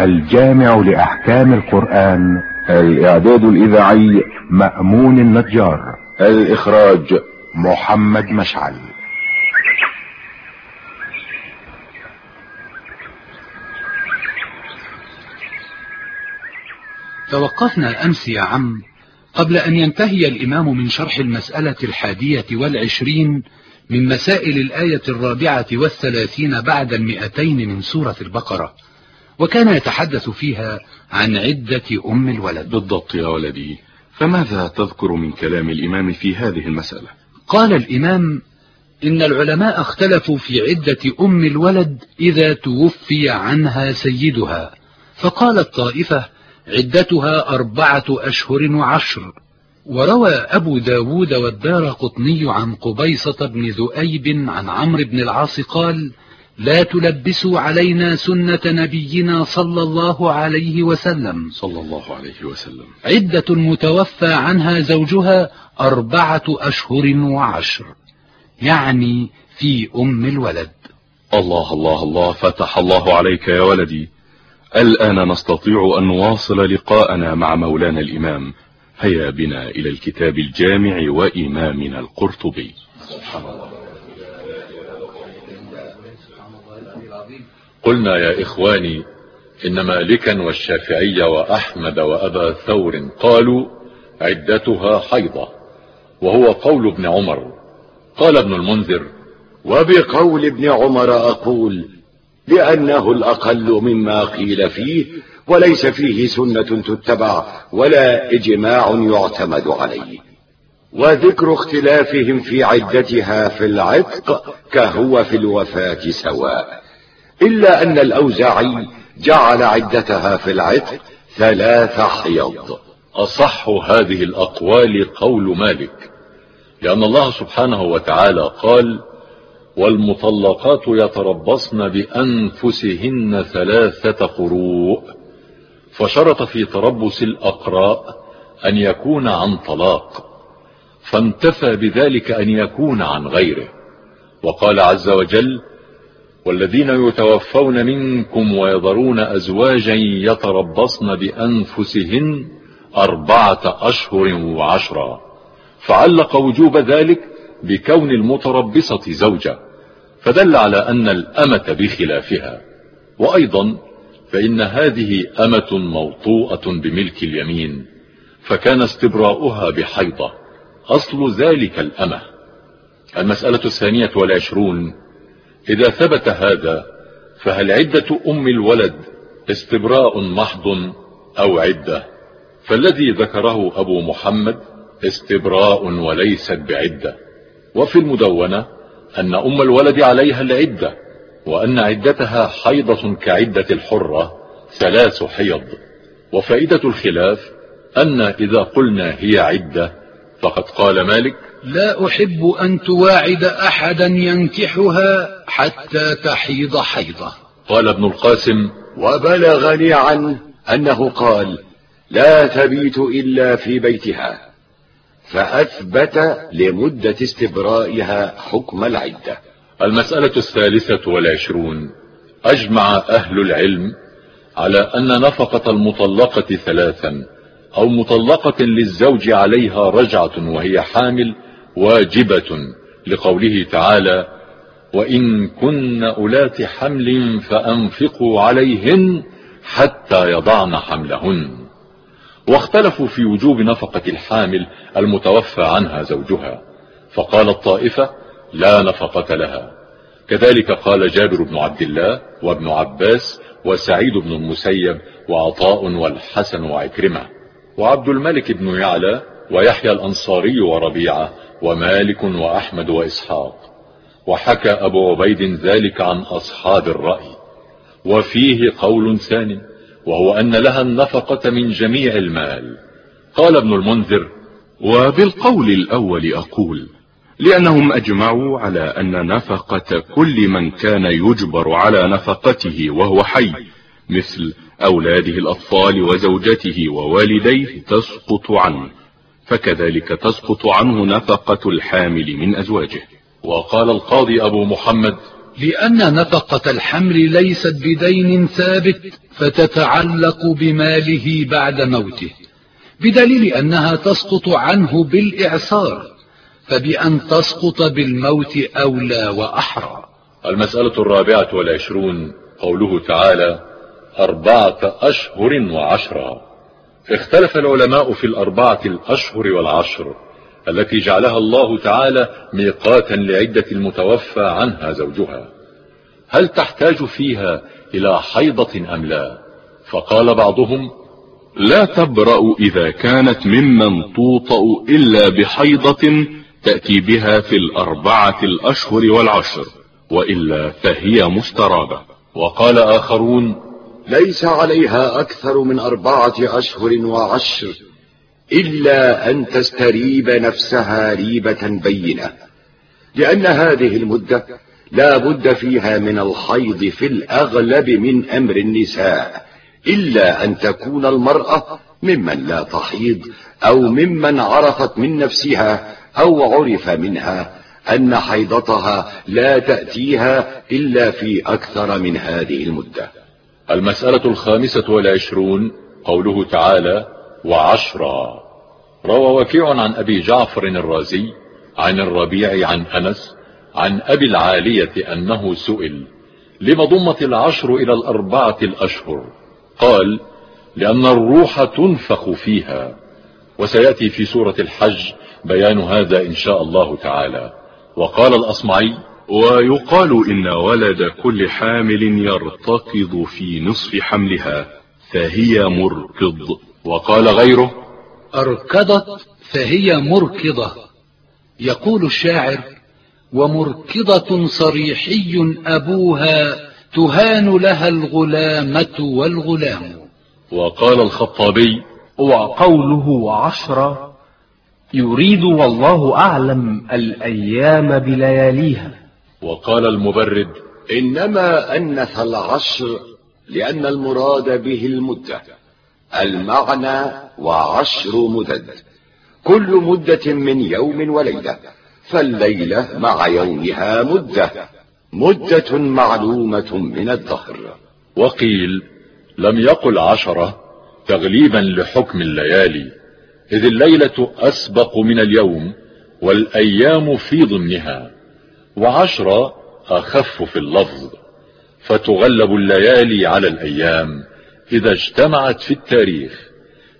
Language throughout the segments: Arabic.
الجامع لأحكام القرآن. الإعداد الإذاعي مأمون النجار. الإخراج محمد مشعل. توقفنا أمس يا عم قبل أن ينتهي الإمام من شرح المسألة الحادية والعشرين من مسائل الآية الرابعة والثلاثين بعد المئتين من سورة البقرة. وكان يتحدث فيها عن عدة أم الولد. بالضبط يا ولدي. فماذا تذكر من كلام الإمام في هذه المسألة؟ قال الإمام إن العلماء اختلفوا في عدة أم الولد إذا توفي عنها سيدها. فقالت طائفة عدتها أربعة أشهر وعشر. وروى أبو داود والدار قطني عن قبيصة بن ذؤيب عن عمرو بن العاص قال لا تلبسوا علينا سنة نبينا صلى الله عليه وسلم. صلى الله عليه وسلم. عدة المتوفى عنها زوجها أربعة أشهر وعشر. يعني في أم الولد. الله الله الله فتح الله عليك يا ولدي. الآن نستطيع أن نواصل لقاءنا مع مولانا الإمام. هيا بنا إلى الكتاب الجامع وإمامنا القرطبي. قلنا يا إخواني إن مالكا والشافعي وأحمد وأبا ثور قالوا عدتها حيضة وهو قول ابن عمر. قال ابن المنذر وبقول ابن عمر أقول لأنه الأقل مما قيل فيه وليس فيه سنة تتبع ولا إجماع يعتمد عليه. وذكر اختلافهم في عدتها في العتق كهو في الوفاة سواء. إلا أن الأوزاعي جعل عدتها في العتق ثلاث حيض. أصح هذه الأقوال قول مالك لأن الله سبحانه وتعالى قال والمطلقات يتربصن بأنفسهن ثلاثة قروء فشرط في تربص الأقراء أن يكون عن طلاق فانتفى بذلك أن يكون عن غيره. وقال عز وجل والذين يتوفون منكم ويذرون أزواجا يتربصن بأنفسهن أربعة أشهر وعشرا. فعلق وجوب ذلك بكون المتربصة زوجة. فدل على أن الأمة بخلافها. وأيضا فإن هذه أمة موطوءة بملك اليمين. فكان استبراؤها بحيضة. أصل ذلك الأمة. المسألة الثانية والعشرون إذا ثبت هذا فهل عدة أم الولد استبراء محض أو عدة؟ فالذي ذكره أبو محمد استبراء وليست بعدة. وفي المدونة أن أم الولد عليها العدة وأن عدتها حيضة كعدة الحرة ثلاث حيض. وفائدة الخلاف أن إذا قلنا هي عدة فقد قال مالك لا أحب أن تواعد أحدا ينكحها حتى تحيض حيضة. قال ابن القاسم وبلغني عنه أنه قال لا تبيت إلا في بيتها. فأثبت لمدة استبرائها حكم العدة. المسألة الثالثة والعشرون أجمع أهل العلم على أن نفقة المطلقة ثلاثا أو مطلقة للزوج عليها رجعة وهي حامل واجبة لقوله تعالى وإن كن أولات حمل فأنفقوا عليهن حتى يضعن حملهن. واختلفوا في وجوب نفقة الحامل المتوفى عنها زوجها فقال الطائفة لا نفقة لها. كذلك قال جابر بن عبد الله وابن عباس وسعيد بن المسيب وعطاء والحسن وعكرمة. وعبد الملك بن يعلى ويحيى الأنصاري وربيعة ومالك وأحمد وإسحاق. وحكى أبو عبيد ذلك عن أصحاب الرأي. وفيه قول ثاني وهو أن لها النفقة من جميع المال. قال ابن المنذر وبالقول الأول أقول لأنهم أجمعوا على أن نفقة كل من كان يجبر على نفقته وهو حي مثل أولاده الأطفال وزوجته ووالديه تسقط عنه. فكذلك تسقط عنه نفقة الحامل من أزواجه. وقال القاضي أبو محمد لأن نفقة الحمل ليست بدين ثابت فتتعلق بماله بعد موته بدليل أنها تسقط عنه بالإعصار فبأن تسقط بالموت أولى وأحرى. المسألة الرابعة والعشرون قوله تعالى أربعة أشهر وعشرة اختلف العلماء في الأربعة الأشهر والعشر التي جعلها الله تعالى ميقاتا لعدة المتوفى عنها زوجها. هل تحتاج فيها إلى حيضة أم لا؟ فقال بعضهم لا تبرأ إذا كانت ممن توطأ إلا بحيضة تأتي بها في الأربعة الأشهر والعشر وإلا فهي مسترابة. وقال آخرون ليس عليها أكثر من أربعة أشهر وعشر إلا أن تستريب نفسها ريبة بينة لأن هذه المدة لا بد فيها من الحيض في الأغلب من أمر النساء إلا أن تكون المرأة ممن لا تحيض أو ممن عرفت من نفسها أو عرف منها أن حيضتها لا تأتيها إلا في أكثر من هذه المدة. المسألة الخامسة والعشرون قوله تعالى وعشرا روى وكيع عن أبي جعفر الرازي عن الربيع عن أنس عن أبي العالية أنه سئل لم ضمت العشر إلى الأربعة الأشهر؟ قال لأن الروح تنفخ فيها. وسيأتي في سورة الحج بيان هذا إن شاء الله تعالى. وقال الأصمعي ويقال إن ولد كل حامل يرتقض في نصف حملها فهي مركض. وقال غيره أركضت فهي مركضة. يقول الشاعر ومركضة صريحي أبوها تهان لها الغلامة والغلام. وقال الخطابي وقوله عشرة يريد والله أعلم الأيام بلياليها. وقال المبرد إنما أنث العشر لأن المراد به المدة المعنى وعشر مدد. كل مدة من يوم وليلة فالليلة مع يومها مدة مدة معلومة من الدهر. وقيل لم يقل عشرة تغليبا لحكم الليالي إذ الليلة أسبق من اليوم والأيام في ضمنها. وعشرة أخف في اللفظ فتغلب الليالي على الأيام إذا اجتمعت في التاريخ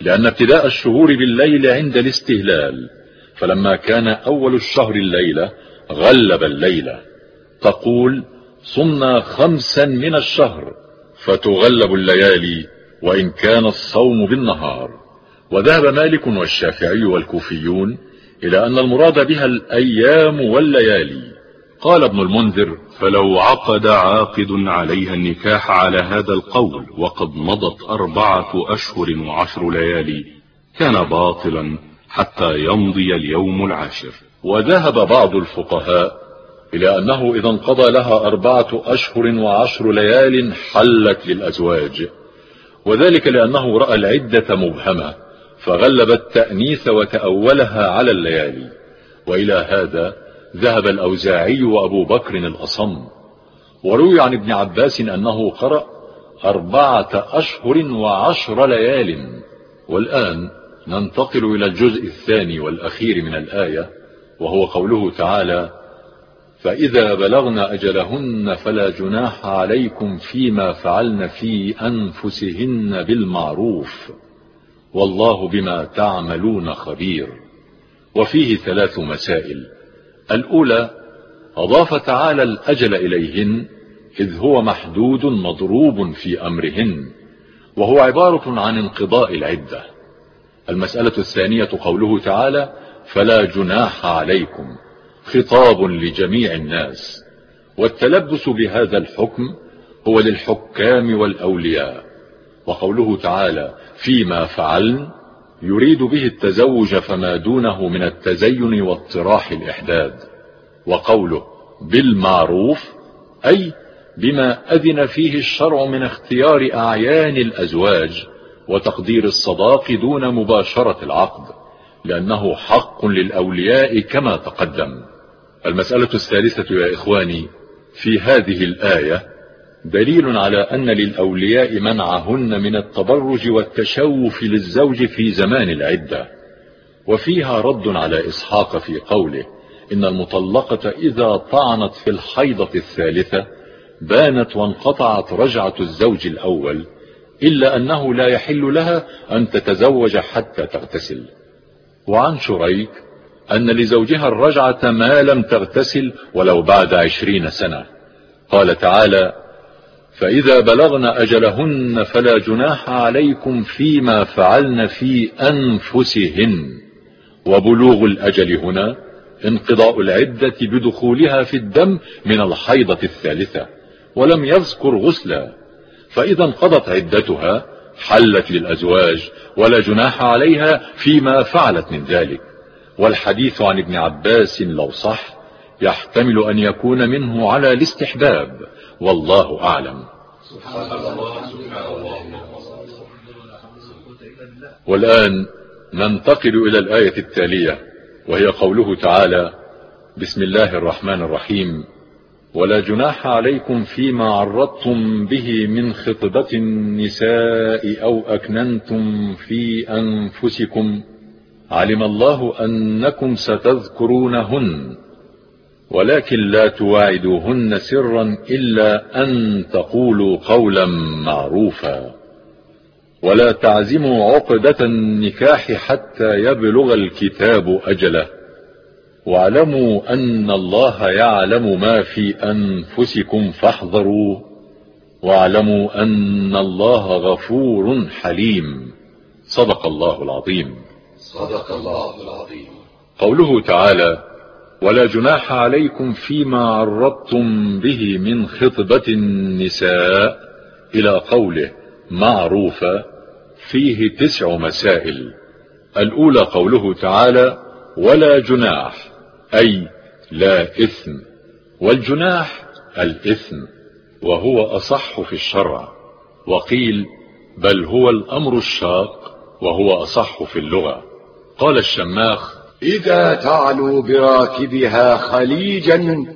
لأن ابتداء الشهور بالليل عند الاستهلال فلما كان أول الشهر الليلة غلب الليلة. تقول صمنا خمسا من الشهر فتغلب الليالي وإن كان الصوم بالنهار. وذهب مالك والشافعي والكوفيون إلى أن المراد بها الأيام والليالي. قال ابن المنذر فلو عقد عاقد عليها النكاح على هذا القول وقد مضت أربعة أشهر وعشر ليالي كان باطلا حتى يمضي اليوم العاشر. وذهب بعض الفقهاء إلى أنه إذا انقضى لها أربعة أشهر وعشر ليال حلت للأزواج وذلك لأنه رأى العدة مبهمة فغلب التأنيث وتأولها على الليالي. وإلى هذا ذهب الأوزاعي وأبو بكر الأصم وروي عن ابن عباس أنه قرأ أربعة أشهر وعشر ليال والآن ننتقل إلى الجزء الثاني والأخير من الآية وهو قوله تعالى فإذا بلغن أجلهن فلا جناح عليكم فيما فعلن في أنفسهن بالمعروف والله بما تعملون خبير وفيه ثلاث مسائل. الأولى أضاف تعالى الأجل إليهن إذ هو محدود مضروب في أمرهن وهو عبارة عن انقضاء العدة. المسألة الثانية قوله تعالى فلا جناح عليكم خطاب لجميع الناس. والتلبس بهذا الحكم هو للحكام والأولياء. وقوله تعالى فيما فعلن يريد به التزوج فما دونه من التزين واطراح الإحداد وقوله بالمعروف أي بما أذن فيه الشرع من اختيار أعيان الأزواج وتقدير الصداق دون مباشرة العقد لأنه حق للأولياء كما تقدم. المسألة الثالثة يا إخواني في هذه الآية دليل على أن للأولياء منعهن من التبرج والتشوف للزوج في زمان العدة. وفيها رد على إسحاق في قوله إن المطلقة إذا طعنت في الحيضة الثالثة بانت وانقطعت رجعة الزوج الأول إلا أنه لا يحل لها أن تتزوج حتى تغتسل. وعن شريك أن لزوجها الرجعة ما لم تغتسل ولو بعد عشرين سنة. قال تعالى فإذا بلغن أجلهن فلا جناح عليكم فيما فعلن في أنفسهن. وبلوغ الأجل هنا انقضاء العدة بدخولها في الدم من الحيضة الثالثة ولم يذكر غسلا. فإذا انقضت عدتها حلت للأزواج ولا جناح عليها فيما فعلت من ذلك. والحديث عن ابن عباس لو صح يحتمل أن يكون منه على الاستحباب. والله أعلم. والآن ننتقل إلى الآية التالية وهي قوله تعالى بسم الله الرحمن الرحيم. ولا جناح عليكم فيما عرضتم به من خطبة النساء أو أكننتم في أنفسكم. علم الله أنكم ستذكرونهن. ولكن لا تواعدوهن سرا إلا أن تقولوا قولا معروفا. ولا تعزموا عقدة النكاح حتى يبلغ الكتاب أجله. واعلموا أن الله يعلم ما في أنفسكم فاحذروه واعلموا أن الله غفور حليم. صدق الله العظيم. صدق الله العظيم. قوله تعالى ولا جناح عليكم فيما عرضتم به من خطبة النساء إلى قوله معروفة فيه تسع مسائل. الأولى قوله تعالى ولا جناح أي لا إثم والجناح الإثم وهو أصح في الشرع وقيل بل هو الأمر الشاق وهو أصح في اللغة. قال الشماخ إذا تعلو براكبها خليجا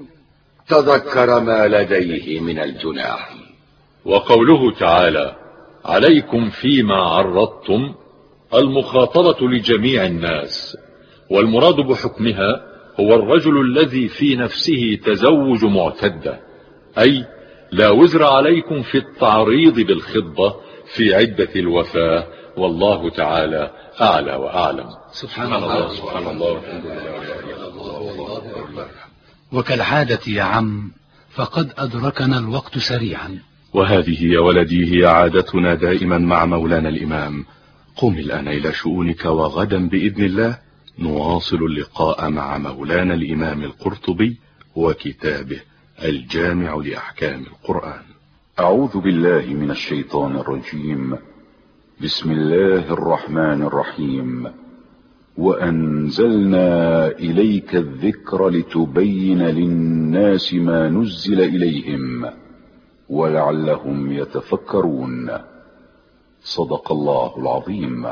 تذكر ما لديه من الجناح. وقوله تعالى عليكم فيما عرضتم المخاطبة لجميع الناس والمراد بحكمها هو الرجل الذي في نفسه تزوج معتدة أي لا وزر عليكم في التعريض بالخطبة في عدة الوفاة والله تعالى أعلى وأعلم. سبحان الله. سبحان الله والحمد لله. وكالعادة يا عم فقد أدركنا الوقت سريعا. وهذه يا ولدي هي عادتنا دائما مع مولانا الإمام. قم الآن إلى شؤونك وغدا بإذن الله. نواصل اللقاء مع مولانا الإمام القرطبي وكتابه الجامع لأحكام القرآن. أعوذ بالله من الشيطان الرجيم. بسم الله الرحمن الرحيم. وأنزلنا إليك الذكر لتبين للناس ما نزل إليهم ولعلهم يتفكرون. صدق الله العظيم.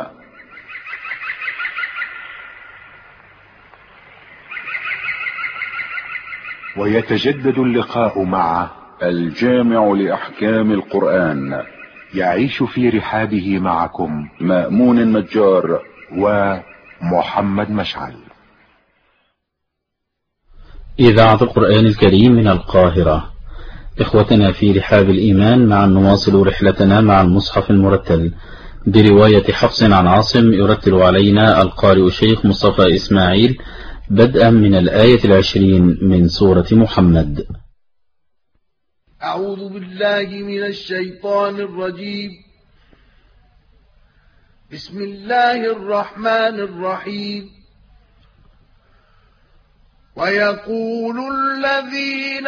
ويتجدد اللقاء مع الجامع لأحكام القرآن. يعيش في رحابه معكم. مأمون النجار ومحمد مشعل. إذاعة القرآن الكريم من القاهرة. إخوتنا في رحاب الإيمان مع نواصل رحلتنا مع المصحف المرتل. برواية حفص عن عاصم يرتل علينا القارئ الشيخ مصطفى إسماعيل بدءا من الآية العشرين من سورة محمد. أعوذ بالله من الشيطان الرجيم. بسم الله الرحمن الرحيم. ويقول الذين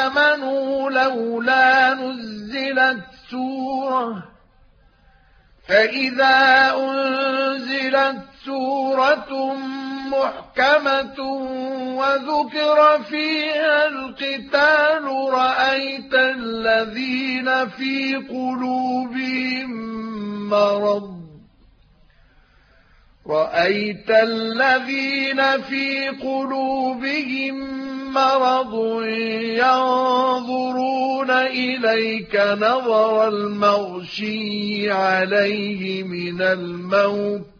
آمنوا لولا نزلت سورة فإذا أنزلت سورة محكمة وذكر فيها القتال رأيت الذين في قلوبهم مرض. رأيت الذين في قلوبهم مرض ينظرون إليك نظر المغشي عليه من الموت.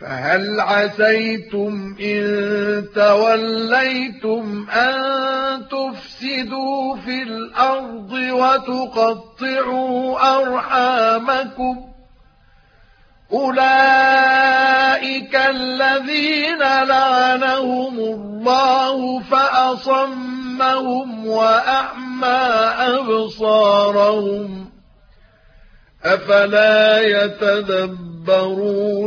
فهل عسيتم إن توليتم أن تفسدوا في الأرض وتقطعوا أرحامكم أولئك الذين لعنهم الله فأصمهم وأعمى أبصارهم أفلا يتدبرون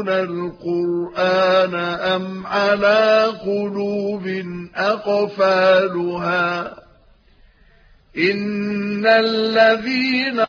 القرآن أم على قلوب أقفالها إن الذين